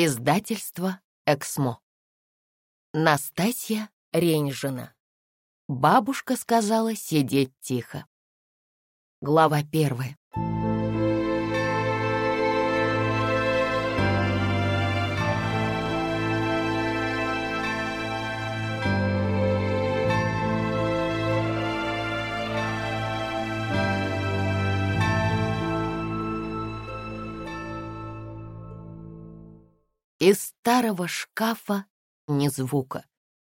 Издательство «Эксмо». Настасья Реньжина. Бабушка сказала сидеть тихо. Глава первая. Из старого шкафа ни звука.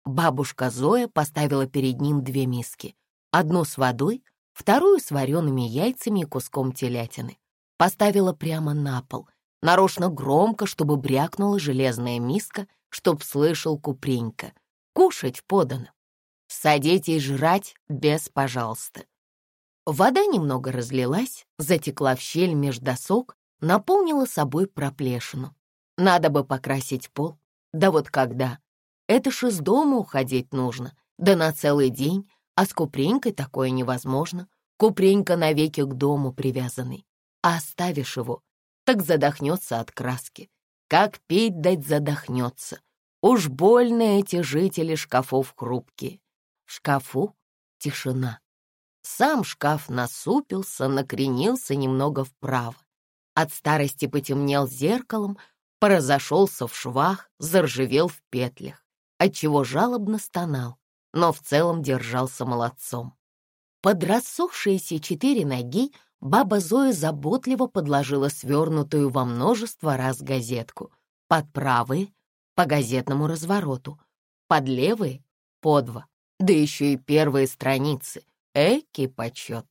Бабушка Зоя поставила перед ним две миски. Одну с водой, вторую с вареными яйцами и куском телятины. Поставила прямо на пол, нарочно громко, чтобы брякнула железная миска, чтоб слышал Купренька. Кушать подано. Садитесь жрать без «пожалуйста». Вода немного разлилась, затекла в щель меж досок, наполнила собой проплешину. Надо бы покрасить пол. Да вот когда? Это ж из дома уходить нужно. Да на целый день. А с Купренькой такое невозможно. Купренька навеки к дому привязанный. А оставишь его, так задохнется от краски. Как пить дать задохнется. Уж больно эти жители шкафов хрупкие. В шкафу тишина. Сам шкаф насупился, накренился немного вправо. От старости потемнел зеркалом, поразошелся в швах, заржавел в петлях, отчего жалобно стонал, но в целом держался молодцом. Под рассохшиеся четыре ноги баба Зоя заботливо подложила свернутую во множество раз газетку. Под правые — по газетному развороту, под левые — по два, да еще и первые страницы. Эки почет.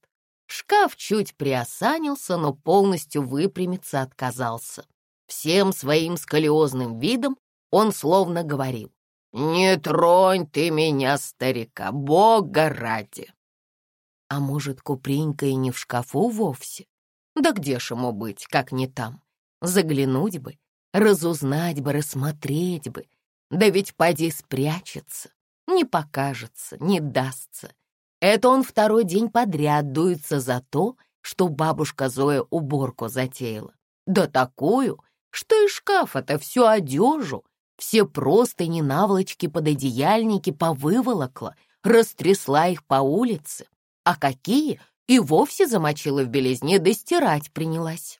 Шкаф чуть приосанился, но полностью выпрямиться отказался. Всем своим сколиозным видом он словно говорил, «Не тронь ты меня, старика, бога ради!» А может, Купринка и не в шкафу вовсе? Да где ж ему быть, как не там? Заглянуть бы, разузнать бы, рассмотреть бы. Да ведь поди спрячется, не покажется, не дастся. Это он второй день подряд дуется за то, что бабушка Зоя уборку затеяла. Да такую, что из шкафа-то всю одежу, все простыни, наволочки, пододеяльники повыволокла, растрясла их по улице, а какие и вовсе замочила в белизне, да принялась.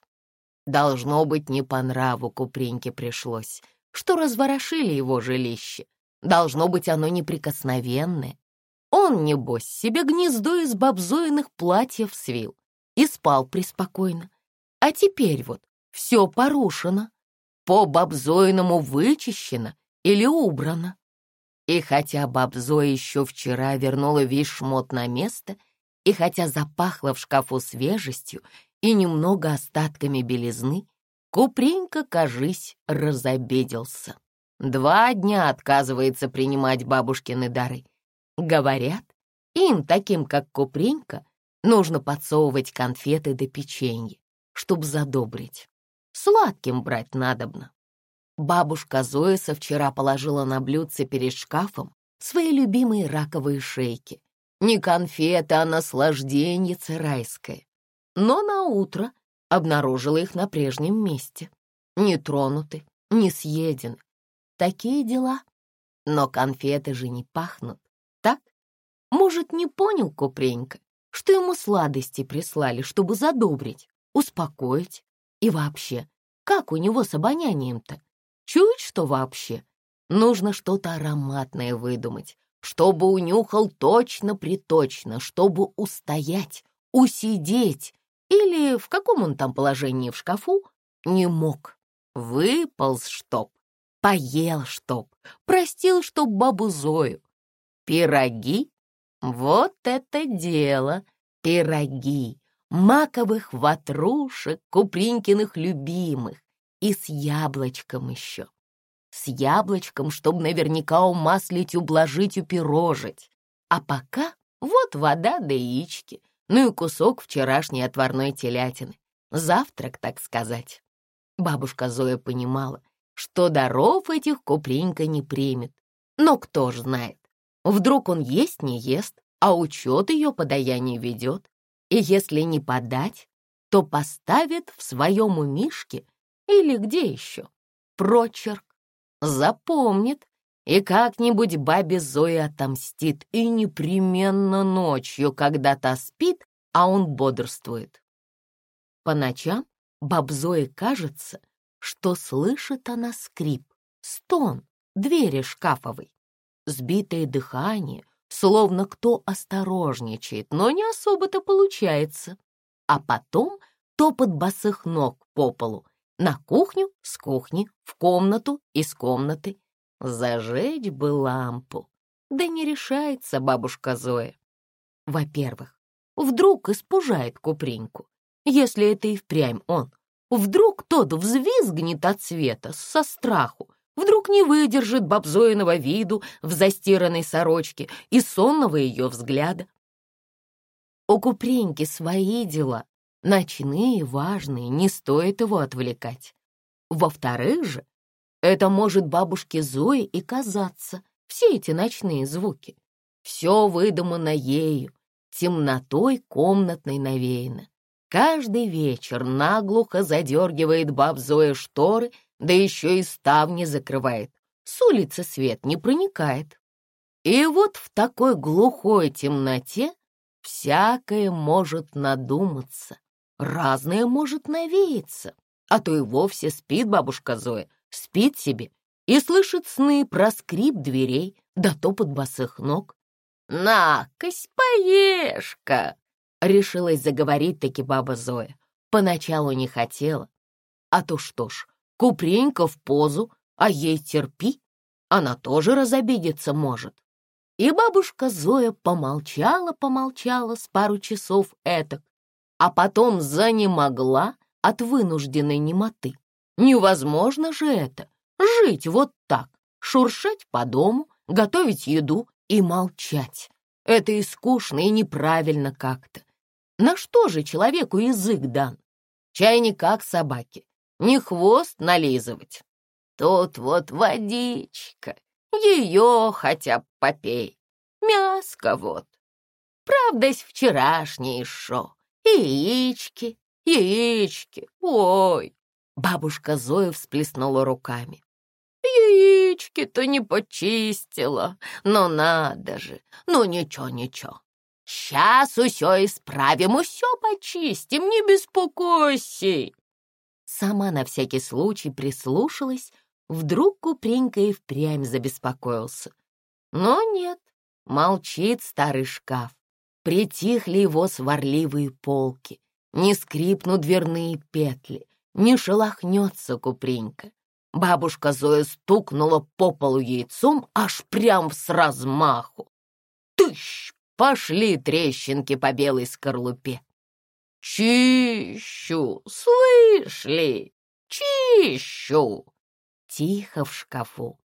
Должно быть, не по нраву Купреньке пришлось, что разворошили его жилище. Должно быть, оно неприкосновенное. Он, небось, себе гнездо из бобзоиных платьев свил и спал преспокойно. А теперь вот все порушено, по Бабзоиному вычищено или убрано. И хотя Бабзоя еще вчера вернула весь шмот на место, и хотя запахло в шкафу свежестью и немного остатками белизны, Купренька, кажись, разобиделся. Два дня отказывается принимать бабушкины дары. Говорят, им, таким как Купренька, нужно подсовывать конфеты до печенья, чтобы задобрить. Сладким брать надобно. Бабушка Зоя со вчера положила на блюдце перед шкафом свои любимые раковые шейки. Не конфеты, а наслаждение райское. Но на утро обнаружила их на прежнем месте. Не тронуты, не съедены. Такие дела. Но конфеты же не пахнут, так? Может, не понял Купренька, что ему сладости прислали, чтобы задобрить, успокоить, и вообще, как у него с обонянием-то? Чует, что вообще? Нужно что-то ароматное выдумать, чтобы унюхал точно-приточно, чтобы устоять, усидеть или в каком он там положении в шкафу не мог. Выполз чтоб, поел чтоб, простил чтоб бабу Зою. Пироги? Вот это дело, пироги маковых ватрушек, Купринкиных любимых, и с яблочком еще. С яблочком, чтобы наверняка умаслить, ублажить, упирожить. А пока вот вода да яички, ну и кусок вчерашней отварной телятины. Завтрак, так сказать. Бабушка Зоя понимала, что даров этих Купринка не примет. Но кто ж знает, вдруг он есть не ест, а учет ее подаяние ведет и если не подать, то поставит в своем умишке или где еще. прочерк. Запомнит и как-нибудь бабе Зои отомстит, и непременно ночью, когда та спит, а он бодрствует. По ночам баб Зои кажется, что слышит она скрип, стон двери шкафовой, сбитое дыхание, словно кто осторожничает, но не особо-то получается. А потом топот босых ног по полу, на кухню, с кухни, в комнату, из комнаты. Зажечь бы лампу. Да не решается бабушка Зоя. Во-первых, вдруг испужает Куприньку, если это и впрямь он. Вдруг тот взвизгнет от света, со страху, Вдруг не выдержит бабзоиного виду в застиранной сорочке и сонного ее взгляда. У Купреньки свои дела, ночные, важные, не стоит его отвлекать. Во-вторых же, это может бабушке Зое и казаться, все эти ночные звуки. Все выдумано ею, темнотой комнатной навеяно. Каждый вечер наглухо задергивает баб Зоя шторы да еще и ставни закрывает. С улицы свет не проникает. И вот в такой глухой темноте всякое может надуматься, разное может навеяться, а то и вовсе спит бабушка Зоя, спит себе и слышит сны про скрип дверей да топот босых ног. «На-кась, поешь-ка!» — решилась заговорить таки баба Зоя. Поначалу не хотела, а то что ж, Купренька в позу, а ей терпи, она тоже разобидеться может. И бабушка Зоя помолчала-помолчала с пару часов этак, а потом занемогла от вынужденной немоты. Невозможно же это, жить вот так, шуршать по дому, готовить еду и молчать. Это и скучно, и неправильно как-то. На что же человеку язык дан? Чай не как собаки, не хвост нализывать. Тут вот водичка, ее хотя бы попей. Мяско вот. Правдась вчерашнее шо. Яички, яички, ой. Бабушка Зоя всплеснула руками. Яички-то не почистила, но надо же, ну ничего-ничего. Сейчас усё исправим, усё почистим, не беспокойся. Сама на всякий случай прислушалась, вдруг Купренька и впрямь забеспокоился. Но нет, молчит старый шкаф. Притихли его сварливые полки, не скрипнут дверные петли, не шелохнется Купренька. Бабушка Зоя стукнула по полу яйцом аж прям с размаху. Тыщ! Пошли трещинки по белой скорлупе. «Чищу! Слышли? Чищу!» Тихо в шкафу.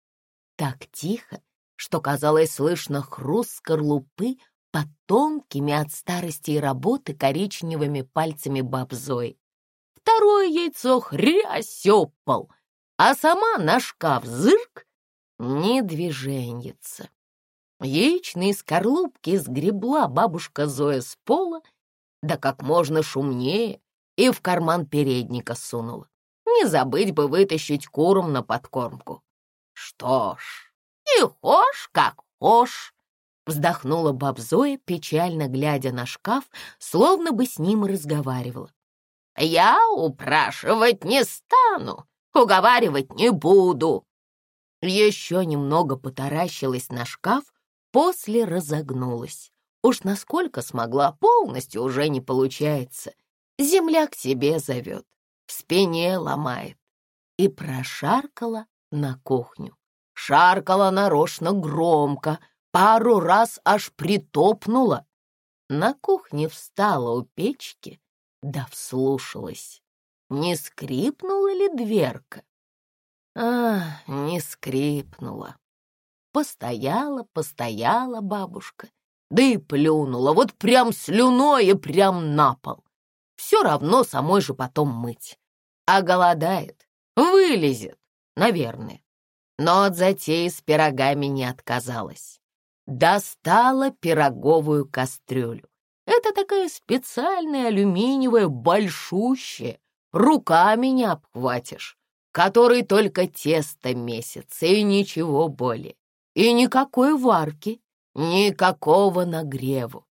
Так тихо, что казалось слышно хруст скорлупы под тонкими от старости и работы коричневыми пальцами баб Зои. Второе яйцо хрясь а сама на шкаф зырк не движеньется. Яичные скорлупки сгребла бабушка Зоя с пола да как можно шумнее, и в карман передника сунула. Не забыть бы вытащить куром на подкормку. Что ж, и хошь, как хошь, вздохнула баб Зоя, печально глядя на шкаф, словно бы с ним разговаривала. Я упрашивать не стану, уговаривать не буду. Еще немного потаращилась на шкаф, после разогнулась. Уж насколько смогла, полностью уже не получается. Земля к себе зовет, в спине ломает. И прошаркала на кухню. Шаркала нарочно громко, пару раз аж притопнула. На кухне встала у печки, да вслушалась. Не скрипнула ли дверка? А, не скрипнула. Постояла, постояла бабушка да и плюнула, вот прям слюной и прям на пол. Все равно самой же потом мыть. А голодает, вылезет, наверное. Но от затеи с пирогами не отказалась. Достала пироговую кастрюлю. Это такая специальная алюминиевая, большущая, руками не обхватишь. который только тесто месяца и ничего более. И никакой варки, никакого нагреву.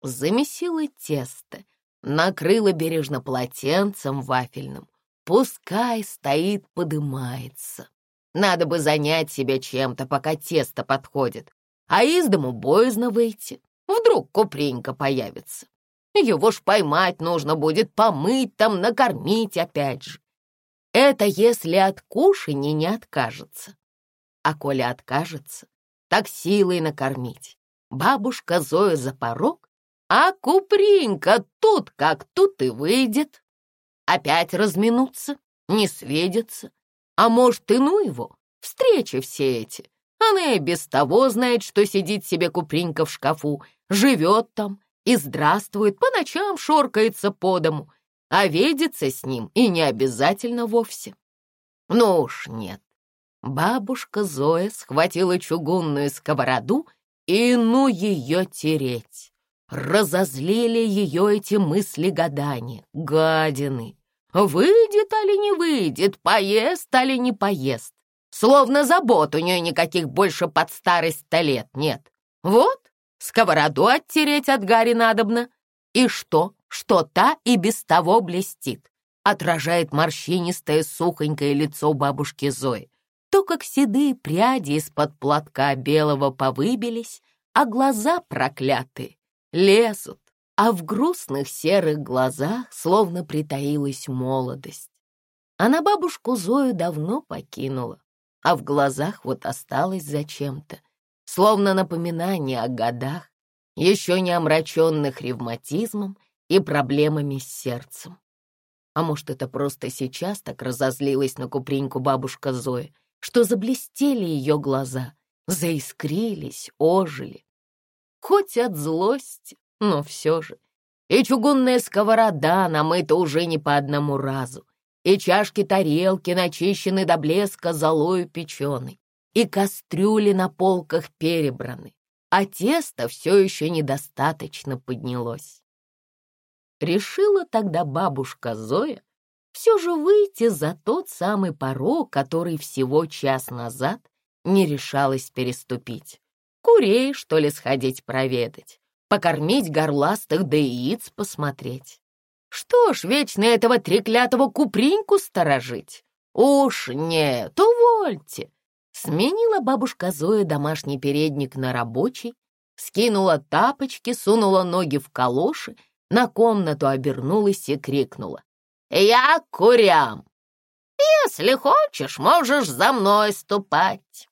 Замесила тесто, накрыла бережно полотенцем вафельным. Пускай стоит, подымается. Надо бы занять себя чем-то, пока тесто подходит. А из дому боязно выйти. Вдруг купренька появится. Его ж поймать нужно будет, помыть там, накормить опять же. Это если от кушания не откажется. А коли откажется, так силой накормить. Бабушка Зоя за порог, а Купринка тут как тут и выйдет. Опять разминуться, не сведется. А может, и ну его, встречи все эти. Она и без того знает, что сидит себе Купринка в шкафу, живет там и здравствует, по ночам шоркается по дому, а видеться с ним и не обязательно вовсе. Ну уж нет. Бабушка Зоя схватила чугунную сковороду и ну ее тереть. Разозлили ее эти мысли гадания, гадины. Выйдет или не выйдет, поест или не поест. Словно забот у нее никаких больше под старость-то лет нет. Вот, сковороду оттереть от Гарри надобно. И что? что та и без того блестит, отражает морщинистое сухонькое лицо бабушки Зои. То, как седые пряди из-под платка белого повыбились, а глаза проклятые лезут, а в грустных серых глазах словно притаилась молодость. Она бабушку Зою давно покинула, а в глазах вот осталась зачем-то, словно напоминание о годах, еще не омраченных ревматизмом и проблемами с сердцем. А может, это просто сейчас так разозлилась на Куприньку бабушка Зоя, что заблестели ее глаза, заискрились, ожили. Хоть от злости, но все же. И чугунная сковорода намыта уже не по одному разу, и чашки-тарелки начищены до блеска золою печеной, и кастрюли на полках перебраны, а тесто все еще недостаточно поднялось. Решила тогда бабушка Зоя все же выйти за тот самый порог, который всего час назад не решалась переступить. Курей, что ли, сходить проведать, покормить горластых да яиц посмотреть. Что ж, вечно этого треклятого куприньку сторожить? Уж нет, увольте. Сменила бабушка Зоя домашний передник на рабочий, скинула тапочки, сунула ноги в калоши на комнату обернулась и крикнула. «Я курям! Если хочешь, можешь за мной ступать!»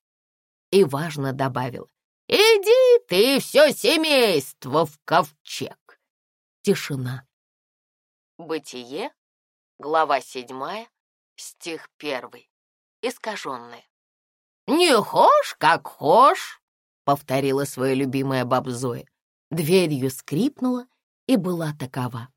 И важно добавила. «Иди ты все семейство в ковчег!» Тишина. Бытие, глава седьмая, стих первый, искаженное. «Не хошь, как хошь!» — повторила своя любимая баб Зоя. Дверью скрипнула, и была такова.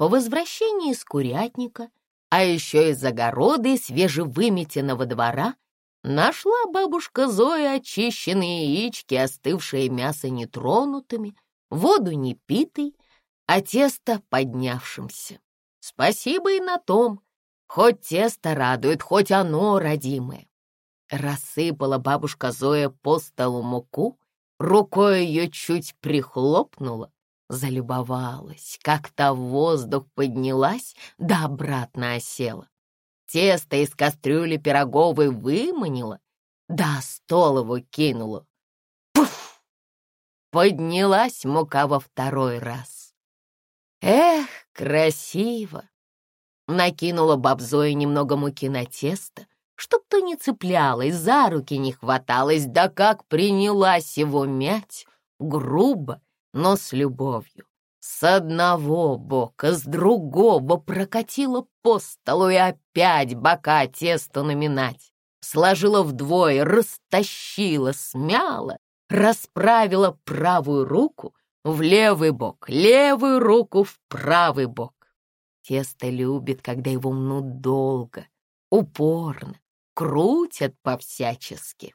По возвращении из курятника, а еще из огорода и свежевыметенного двора, нашла бабушка Зоя очищенные яички, остывшее мясо нетронутыми, воду не питой, а тесто поднявшимся. Спасибо и на том, хоть тесто радует, хоть оно родимое. Рассыпала бабушка Зоя по столу муку, рукой ее чуть прихлопнула, Залюбовалась, как то в воздух поднялась, да обратно осела. Тесто из кастрюли пироговой выманила, да стол его кинула. Пуф! Поднялась мука во второй раз. Эх, красиво! Накинула бабзоя немного муки на тесто, чтоб то не цеплялась, за руки не хваталась, да как принялась его мять, грубо, но с любовью. С одного бока, с другого прокатила по столу и опять бока теста наминать. Сложила вдвое, растащила, смяла, расправила правую руку в левый бок, левую руку в правый бок. Тесто любит, когда его мнут долго, упорно, крутят по-всячески.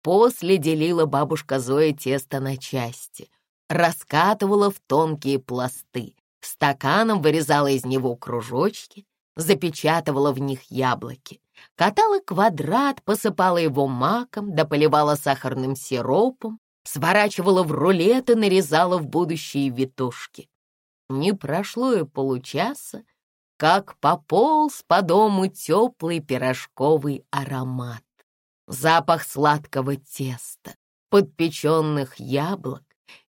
После делила бабушка Зоя тесто на части — раскатывала в тонкие пласты, стаканом вырезала из него кружочки, запечатывала в них яблоки, катала квадрат, посыпала его маком, дополивала сахарным сиропом, сворачивала в рулет и нарезала в будущие витушки. Не прошло и получаса, как пополз по дому теплый пирожковый аромат. Запах сладкого теста, подпеченных яблок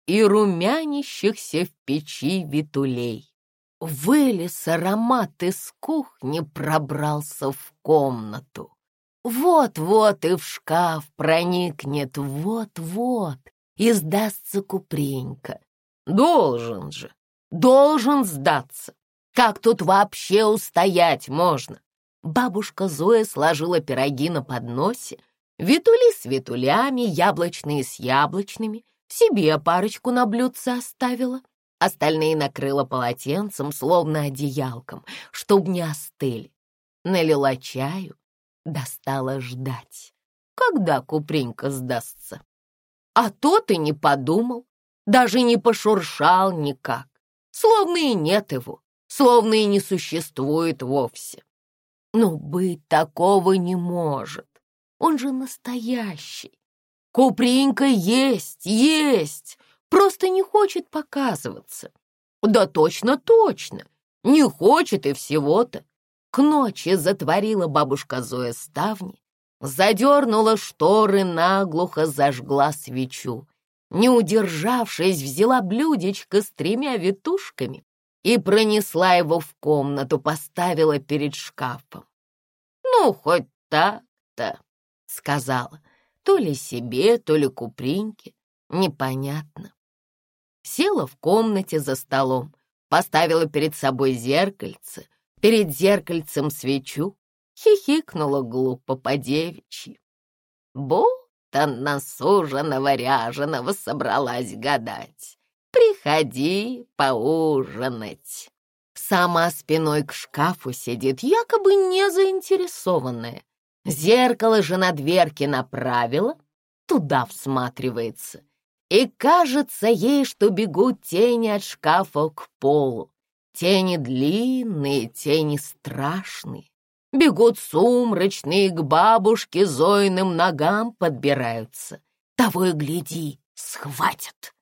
и румянящихся в печи витулей. Вылез аромат из кухни, пробрался в комнату. Вот-вот и в шкаф проникнет, вот-вот, и сдастся Купренька. Должен же, должен сдаться. Как тут вообще устоять можно? Бабушка Зоя сложила пироги на подносе, витули с витулями, яблочные с яблочными, себе парочку на блюдце оставила, остальные накрыла полотенцем, словно одеялком, чтоб не остыли. Налила чаю, достала ждать, когда Купренька сдастся. А тот и не подумал, даже не пошуршал никак, словно и нет его словно и не существует вовсе. Но быть такого не может. Он же настоящий. Купринка есть, есть, просто не хочет показываться. Да точно, точно, не хочет и всего-то. К ночи затворила бабушка Зоя ставни, задернула шторы, наглухо зажгла свечу. Не удержавшись, взяла блюдечко с тремя ветушками и пронесла его в комнату, поставила перед шкафом. «Ну, хоть так-то», — сказала, то ли себе, то ли Купринке, непонятно. Села в комнате за столом, поставила перед собой зеркальце, перед зеркальцем свечу, хихикнула глупо по-девичьи. Будто на суженого ряженого собралась гадать. Приходи поужинать. Сама спиной к шкафу сидит, якобы не заинтересованная. Зеркало же на дверке направила, туда всматривается. И кажется ей, что бегут тени от шкафа к полу. Тени длинные, тени страшные. Бегут сумрачные, к бабушке Зоиным ногам подбираются. Того и гляди, схватят.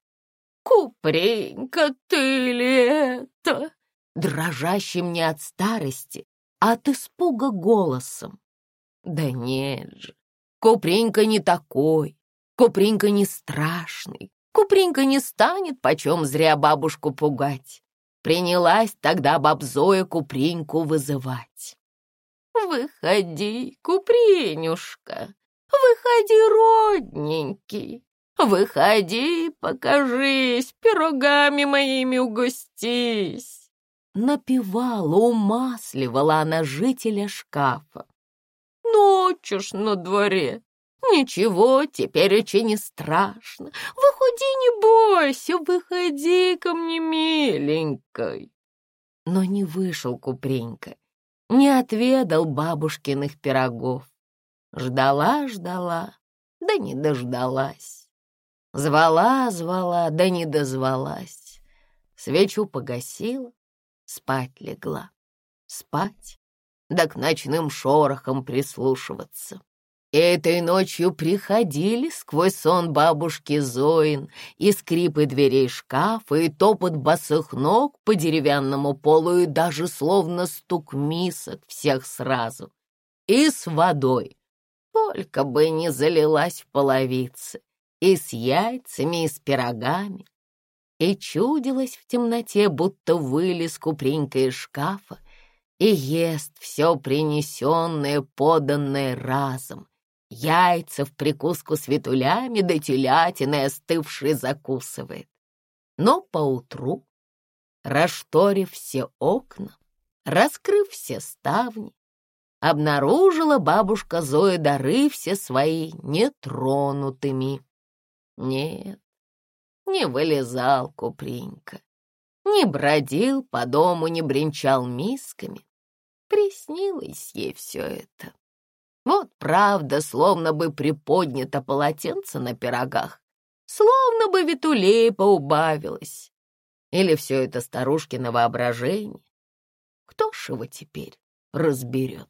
«Купренька, ты ли это?» Дрожащим не от старости, а от испуга голосом. «Да нет же, Купренька не такой, Купренька не страшный, Купренька не станет почем зря бабушку пугать». Принялась тогда бабзоя Купреньку вызывать. «Выходи, Купренюшка, выходи, родненький, Выходи, покажись, пирогами моими угостись. Напевала, умасливала она жителя шкафа. Ночь на дворе. Ничего, теперь очень не страшно. Выходи, не бойся, выходи ко мне, миленькой. Но не вышел Купренька, не отведал бабушкиных пирогов. Ждала, ждала, да не дождалась. Звала, звала, да не дозвалась. Свечу погасила, спать легла. Спать, да к ночным шорохам прислушиваться. Этой ночью приходили сквозь сон бабушки Зоин и скрипы дверей шкафа, и топот босых ног по деревянному полу, и даже словно стук мисок всех сразу. И с водой, только бы не залилась в половице и с яйцами, и с пирогами. И чудилось в темноте, будто вылез купренька из шкафа и ест все принесенное, поданное разом. Яйца в прикуску с ветулями да телятиной остывшей закусывает. Но поутру, расшторив все окна, раскрыв все ставни, обнаружила бабушка Зоя дары все свои нетронутыми. Нет, не вылезал Купринька, не бродил по дому, не бренчал мисками. Приснилось ей все это. Вот правда, словно бы приподнято полотенце на пирогах, словно бы ветулей поубавилось. Или все это старушкино воображение. Кто ж его теперь разберет?